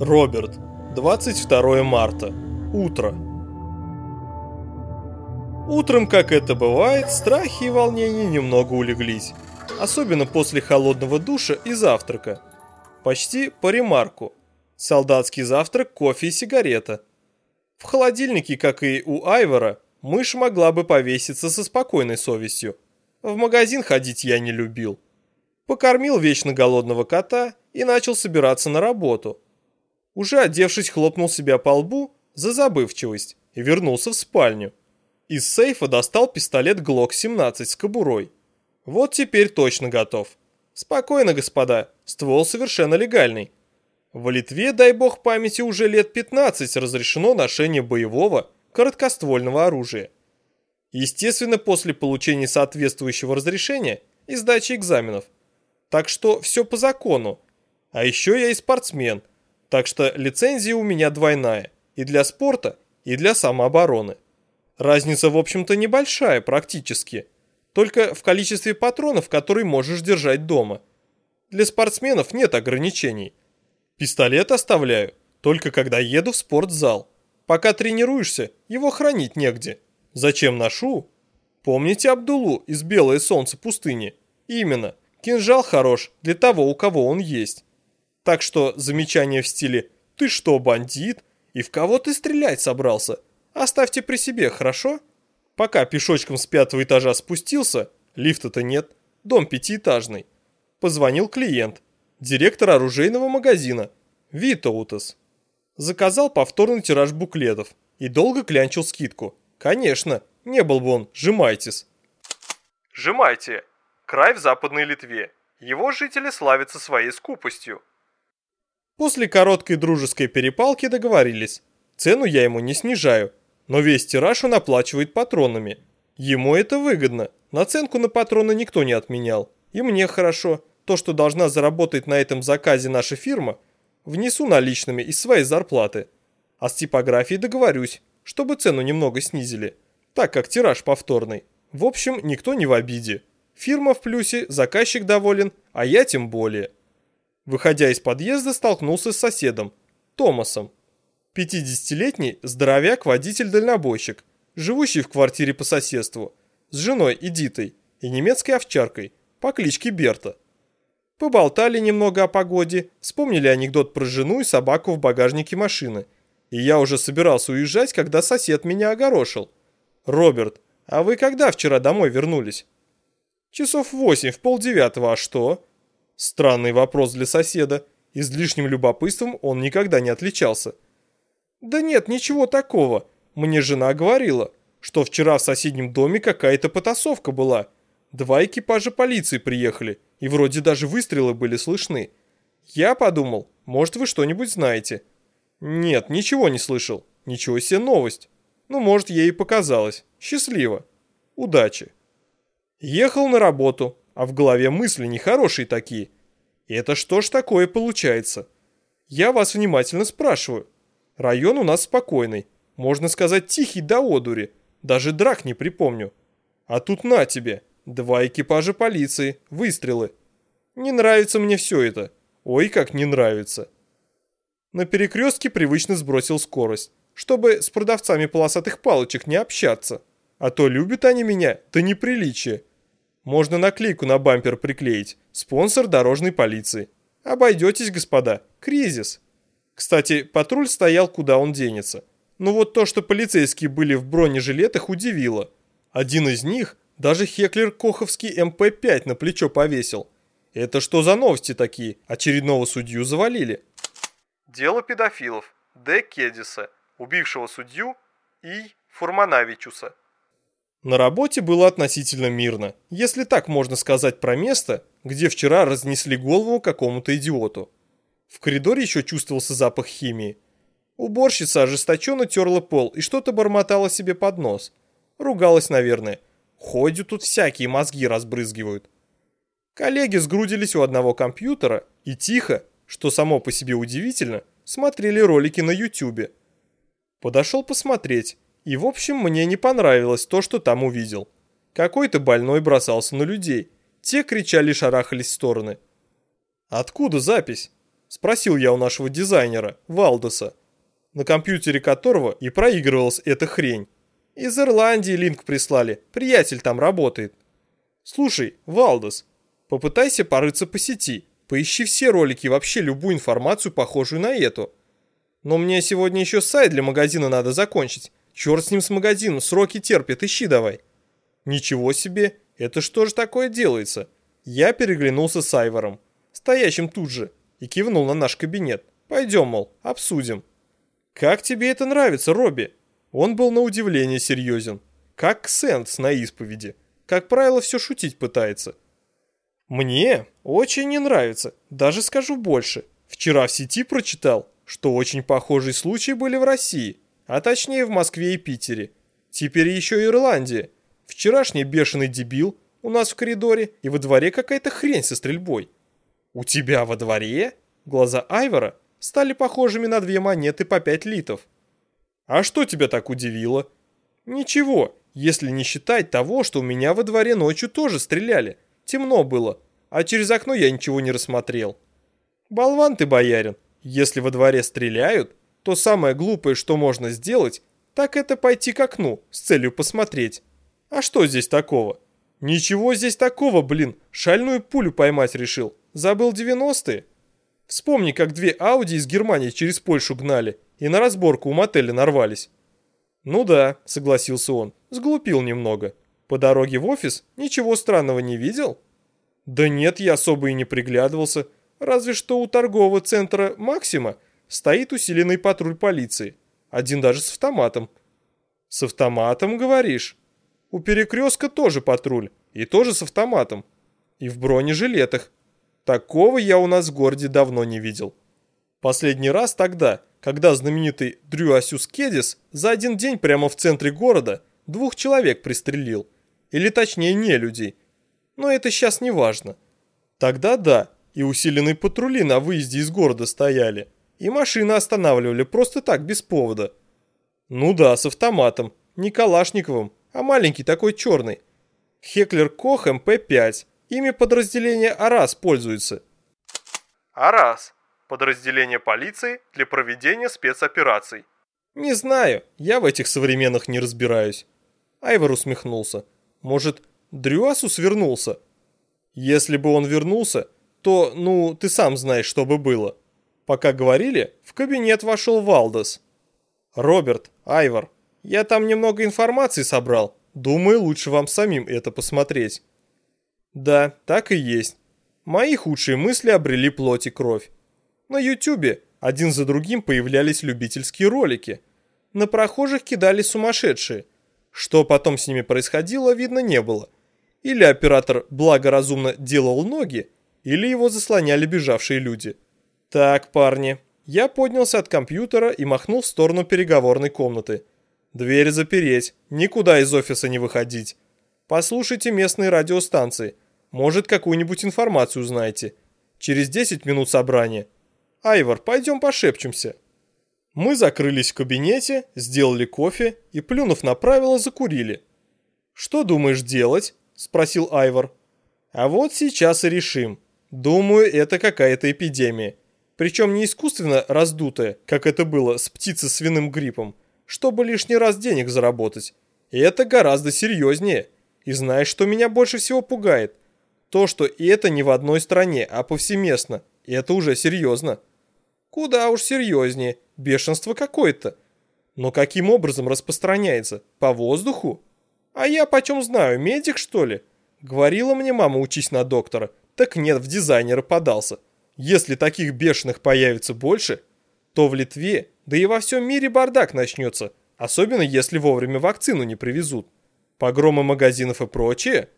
Роберт. 22 марта. Утро. Утром, как это бывает, страхи и волнения немного улеглись. Особенно после холодного душа и завтрака. Почти по ремарку. Солдатский завтрак, кофе и сигарета. В холодильнике, как и у Айвора, мышь могла бы повеситься со спокойной совестью. В магазин ходить я не любил. Покормил вечно голодного кота и начал собираться на работу – уже одевшись, хлопнул себя по лбу за забывчивость и вернулся в спальню. Из сейфа достал пистолет ГЛОК-17 с кобурой. Вот теперь точно готов. Спокойно, господа, ствол совершенно легальный. В Литве, дай бог памяти, уже лет 15 разрешено ношение боевого короткоствольного оружия. Естественно, после получения соответствующего разрешения и сдачи экзаменов. Так что все по закону. А еще я и спортсмен – так что лицензия у меня двойная. И для спорта, и для самообороны. Разница, в общем-то, небольшая практически. Только в количестве патронов, которые можешь держать дома. Для спортсменов нет ограничений. Пистолет оставляю, только когда еду в спортзал. Пока тренируешься, его хранить негде. Зачем ношу? Помните Абдулу из «Белое солнце пустыни»? Именно, кинжал хорош для того, у кого он есть. Так что замечание в стиле «Ты что, бандит? И в кого ты стрелять собрался?» Оставьте при себе, хорошо? Пока пешочком с пятого этажа спустился, лифта-то нет, дом пятиэтажный. Позвонил клиент, директор оружейного магазина, Витоутес. Заказал повторный тираж буклетов и долго клянчил скидку. Конечно, не был бы он «Жимайтесь». Жимайте. Край в Западной Литве. Его жители славятся своей скупостью. После короткой дружеской перепалки договорились. Цену я ему не снижаю, но весь тираж он оплачивает патронами. Ему это выгодно. Наценку на патроны никто не отменял. И мне хорошо. То, что должна заработать на этом заказе наша фирма, внесу наличными из своей зарплаты. А с типографией договорюсь, чтобы цену немного снизили, так как тираж повторный. В общем, никто не в обиде. Фирма в плюсе, заказчик доволен, а я тем более. Выходя из подъезда, столкнулся с соседом, Томасом. 50-летний здоровяк-водитель-дальнобойщик, живущий в квартире по соседству, с женой Эдитой и немецкой овчаркой по кличке Берта. Поболтали немного о погоде, вспомнили анекдот про жену и собаку в багажнике машины. И я уже собирался уезжать, когда сосед меня огорошил. «Роберт, а вы когда вчера домой вернулись?» «Часов восемь, в полдевятого, а что?» Странный вопрос для соседа. Излишним любопытством он никогда не отличался. «Да нет, ничего такого. Мне жена говорила, что вчера в соседнем доме какая-то потасовка была. Два экипажа полиции приехали, и вроде даже выстрелы были слышны. Я подумал, может вы что-нибудь знаете». «Нет, ничего не слышал. Ничего себе новость. Ну, может, ей и показалось. Счастливо. Удачи». Ехал на работу, а в голове мысли нехорошие такие. Это что ж такое получается? Я вас внимательно спрашиваю. Район у нас спокойный, можно сказать тихий до одури, даже драк не припомню. А тут на тебе, два экипажа полиции, выстрелы. Не нравится мне все это. Ой, как не нравится. На перекрестке привычно сбросил скорость, чтобы с продавцами полосатых палочек не общаться. А то любят они меня, то неприличие. Можно наклейку на бампер приклеить. Спонсор дорожной полиции. Обойдетесь, господа. Кризис. Кстати, патруль стоял, куда он денется. Но вот то, что полицейские были в бронежилетах, удивило. Один из них даже Хеклер Коховский МП-5 на плечо повесил. Это что за новости такие? Очередного судью завалили. Дело педофилов. Д. Кедиса, убившего судью И. Фурманавичуса. На работе было относительно мирно, если так можно сказать про место, где вчера разнесли голову какому-то идиоту. В коридоре еще чувствовался запах химии. Уборщица ожесточенно терла пол и что-то бормотала себе под нос. Ругалась, наверное. Ходят тут всякие мозги разбрызгивают. Коллеги сгрудились у одного компьютера и тихо, что само по себе удивительно, смотрели ролики на ютюбе. Подошел посмотреть и в общем мне не понравилось то, что там увидел. Какой-то больной бросался на людей. Те кричали шарахались в стороны. Откуда запись? Спросил я у нашего дизайнера, Валдеса, на компьютере которого и проигрывалась эта хрень. Из Ирландии линк прислали, приятель там работает. Слушай, Валдес, попытайся порыться по сети, поищи все ролики и вообще любую информацию, похожую на эту. Но мне сегодня еще сайт для магазина надо закончить. Черт с ним с магазином, сроки терпят, ищи давай. Ничего себе, это что же такое делается? Я переглянулся с Айвором, стоящим тут же, и кивнул на наш кабинет. Пойдем, мол, обсудим. Как тебе это нравится, Робби? Он был на удивление серьезен. Как Ксенс на исповеди. Как правило, все шутить пытается. Мне очень не нравится, даже скажу больше. Вчера в сети прочитал, что очень похожие случаи были в России, а точнее в Москве и Питере. Теперь еще и Ирландия. Вчерашний бешеный дебил у нас в коридоре и во дворе какая-то хрень со стрельбой. У тебя во дворе? Глаза Айвора стали похожими на две монеты по пять литов. А что тебя так удивило? Ничего, если не считать того, что у меня во дворе ночью тоже стреляли. Темно было, а через окно я ничего не рассмотрел. Болван ты, боярин. Если во дворе стреляют, то самое глупое, что можно сделать, так это пойти к окну с целью посмотреть. А что здесь такого? Ничего здесь такого, блин, шальную пулю поймать решил. Забыл 90-е? Вспомни, как две Ауди из Германии через Польшу гнали и на разборку у мотеля нарвались. Ну да, согласился он, сглупил немного. По дороге в офис ничего странного не видел? Да нет, я особо и не приглядывался. Разве что у торгового центра «Максима» стоит усиленный патруль полиции. Один даже с автоматом. С автоматом, говоришь? У перекрестка тоже патруль. И тоже с автоматом. И в бронежилетах. Такого я у нас в городе давно не видел. Последний раз тогда, когда знаменитый Дрю Асюс Кедис за один день прямо в центре города двух человек пристрелил. Или точнее не людей. Но это сейчас не важно. Тогда да, и усиленные патрули на выезде из города стояли. И машины останавливали просто так, без повода. Ну да, с автоматом. Не Калашниковым, а маленький такой черный. Хеклер Кох МП-5. Ими подразделение АРАС пользуется. АРАС – подразделение полиции для проведения спецопераций. Не знаю, я в этих современных не разбираюсь. Айвор усмехнулся. Может, Дрюасус вернулся? Если бы он вернулся, то, ну, ты сам знаешь, что бы было. Пока говорили, в кабинет вошел Валдес. «Роберт, Айвор, я там немного информации собрал. Думаю, лучше вам самим это посмотреть». Да, так и есть. Мои худшие мысли обрели плоть и кровь. На ютюбе один за другим появлялись любительские ролики. На прохожих кидали сумасшедшие. Что потом с ними происходило, видно не было. Или оператор благоразумно делал ноги, или его заслоняли бежавшие люди. Так, парни, я поднялся от компьютера и махнул в сторону переговорной комнаты. Дверь запереть, никуда из офиса не выходить. Послушайте местные радиостанции. Может, какую-нибудь информацию узнаете. Через 10 минут собрания. Айвор, пойдем пошепчемся. Мы закрылись в кабинете, сделали кофе и, плюнув на правила, закурили. «Что думаешь делать?» – спросил Айвор. «А вот сейчас и решим. Думаю, это какая-то эпидемия. Причем не искусственно раздутая, как это было с птицей-свиным гриппом, чтобы лишний раз денег заработать. И это гораздо серьезнее – и знаешь, что меня больше всего пугает? То, что и это не в одной стране, а повсеместно. И это уже серьезно. Куда уж серьезнее. Бешенство какое-то. Но каким образом распространяется? По воздуху? А я почем знаю, медик что ли? Говорила мне мама, учись на доктора. Так нет, в дизайнера подался. Если таких бешеных появится больше, то в Литве, да и во всем мире бардак начнется. Особенно если вовремя вакцину не привезут. Погромы магазинов и прочее?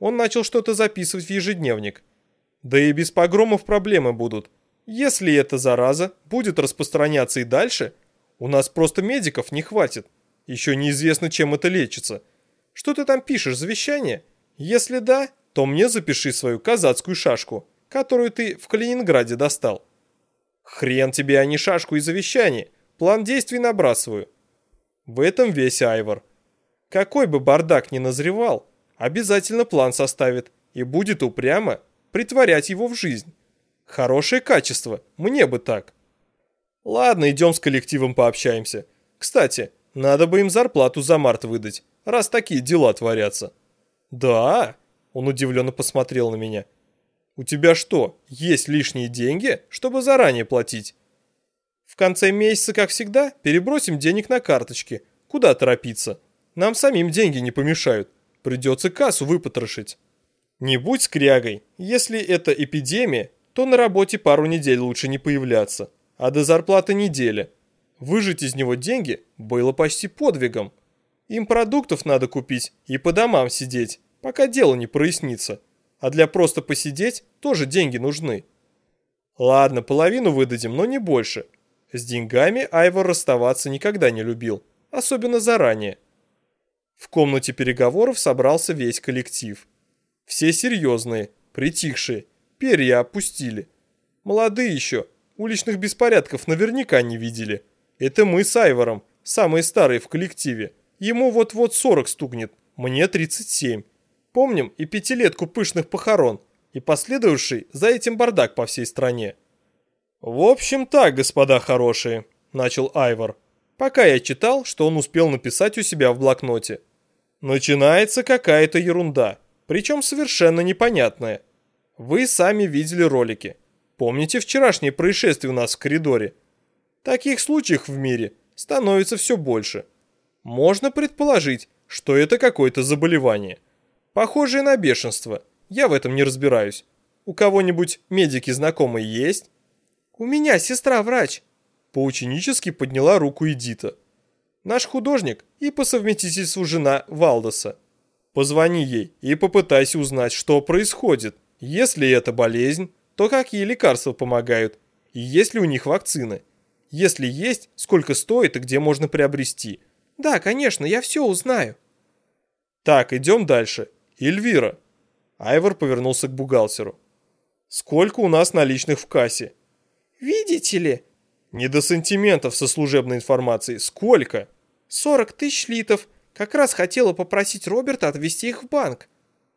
Он начал что-то записывать в ежедневник. Да и без погромов проблемы будут. Если эта зараза будет распространяться и дальше, у нас просто медиков не хватит. Еще неизвестно, чем это лечится. Что ты там пишешь, завещание? Если да, то мне запиши свою казацкую шашку, которую ты в Калининграде достал. Хрен тебе, а не шашку и завещание. План действий набрасываю. В этом весь Айвор. Какой бы бардак ни назревал, обязательно план составит и будет упрямо притворять его в жизнь. Хорошее качество, мне бы так. Ладно, идем с коллективом пообщаемся. Кстати, надо бы им зарплату за март выдать, раз такие дела творятся. Да? Он удивленно посмотрел на меня. У тебя что, есть лишние деньги, чтобы заранее платить? В конце месяца, как всегда, перебросим денег на карточки. Куда торопиться? Нам самим деньги не помешают. Придется кассу выпотрошить. Не будь скрягой. Если это эпидемия, то на работе пару недель лучше не появляться. А до зарплаты неделя. Выжить из него деньги было почти подвигом. Им продуктов надо купить и по домам сидеть, пока дело не прояснится. А для просто посидеть тоже деньги нужны. Ладно, половину выдадим, но не больше. С деньгами Айвор расставаться никогда не любил, особенно заранее. В комнате переговоров собрался весь коллектив. Все серьезные, притихшие, перья опустили. Молодые еще, уличных беспорядков наверняка не видели. Это мы с Айвором, самые старые в коллективе. Ему вот-вот 40 стукнет, мне 37. Помним и пятилетку пышных похорон, и последовавший за этим бардак по всей стране. «В общем так, господа хорошие», – начал Айвор, пока я читал, что он успел написать у себя в блокноте. Начинается какая-то ерунда, причем совершенно непонятная. Вы сами видели ролики. Помните вчерашнее происшествие у нас в коридоре? Таких случаев в мире становится все больше. Можно предположить, что это какое-то заболевание. Похожее на бешенство. Я в этом не разбираюсь. У кого-нибудь медики знакомые есть? У меня сестра врач. Поученически подняла руку Эдита. Наш художник и по совместительству жена Валдоса. Позвони ей и попытайся узнать, что происходит. Если это болезнь, то какие лекарства помогают, и есть ли у них вакцины. Если есть, сколько стоит и где можно приобрести. Да, конечно, я все узнаю. Так, идем дальше. Эльвира. Айвор повернулся к бухгалтеру. Сколько у нас наличных в кассе? Видите ли? Не до сантиментов со служебной информацией. Сколько? 40 тысяч литов. Как раз хотела попросить Роберта отвезти их в банк.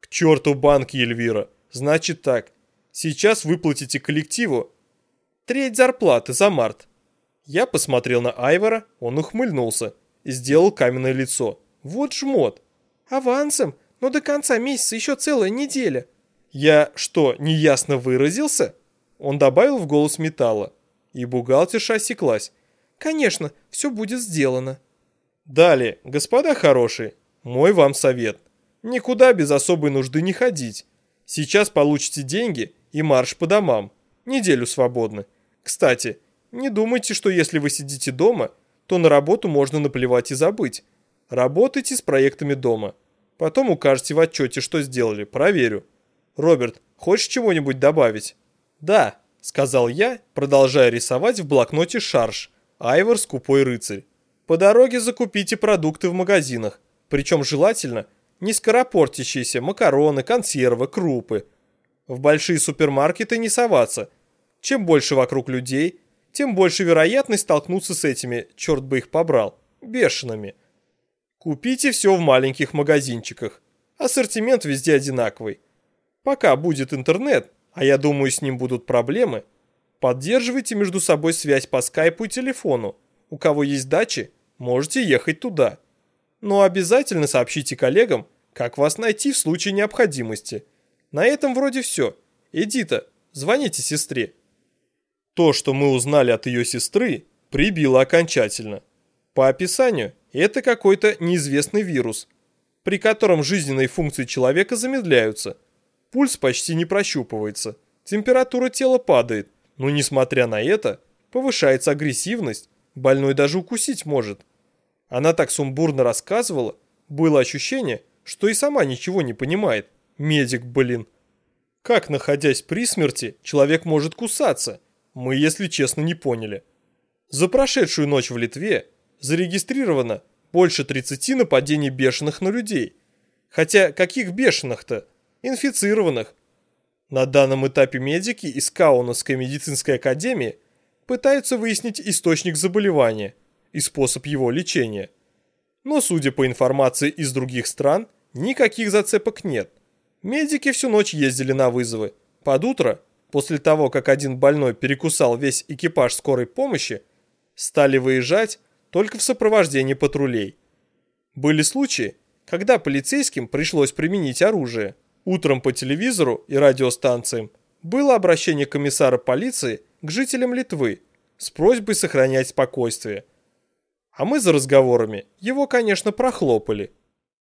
К черту банк, Эльвира. Значит так. Сейчас выплатите коллективу треть зарплаты за март. Я посмотрел на Айвора, он ухмыльнулся и сделал каменное лицо. Вот жмот. Авансом? Но до конца месяца еще целая неделя. Я что, неясно выразился? Он добавил в голос металла. И бухгалтерша осеклась. Конечно, все будет сделано. Далее, господа хорошие, мой вам совет. Никуда без особой нужды не ходить. Сейчас получите деньги и марш по домам. Неделю свободны. Кстати, не думайте, что если вы сидите дома, то на работу можно наплевать и забыть. Работайте с проектами дома. Потом укажете в отчете, что сделали, проверю. Роберт, хочешь чего-нибудь добавить? Да, сказал я, продолжая рисовать в блокноте шарж. Айвор скупой рыцарь. По дороге закупите продукты в магазинах, причем желательно не скоропортящиеся макароны, консервы, крупы. В большие супермаркеты не соваться. Чем больше вокруг людей, тем больше вероятность столкнуться с этими, черт бы их побрал, бешеными. Купите все в маленьких магазинчиках. Ассортимент везде одинаковый. Пока будет интернет, а я думаю, с ним будут проблемы, поддерживайте между собой связь по скайпу и телефону. У кого есть дачи, можете ехать туда. Но обязательно сообщите коллегам, как вас найти в случае необходимости. На этом вроде все. Эдита, звоните сестре. То, что мы узнали от ее сестры, прибило окончательно. По описанию, это какой-то неизвестный вирус, при котором жизненные функции человека замедляются. Пульс почти не прощупывается, температура тела падает, но несмотря на это, повышается агрессивность, Больной даже укусить может. Она так сумбурно рассказывала, было ощущение, что и сама ничего не понимает. Медик, блин. Как, находясь при смерти, человек может кусаться? Мы, если честно, не поняли. За прошедшую ночь в Литве зарегистрировано больше 30 нападений бешеных на людей. Хотя каких бешеных-то? Инфицированных. На данном этапе медики из Каунасской медицинской академии пытаются выяснить источник заболевания и способ его лечения. Но, судя по информации из других стран, никаких зацепок нет. Медики всю ночь ездили на вызовы. Под утро после того, как один больной перекусал весь экипаж скорой помощи, стали выезжать только в сопровождении патрулей. Были случаи, когда полицейским пришлось применить оружие. Утром по телевизору и радиостанциям было обращение комиссара полиции к жителям Литвы с просьбой сохранять спокойствие. А мы за разговорами его, конечно, прохлопали –